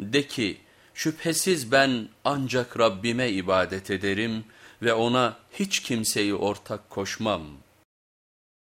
De ki şüphesiz ben ancak Rabbime ibadet ederim ve ona hiç kimseyi ortak koşmam.''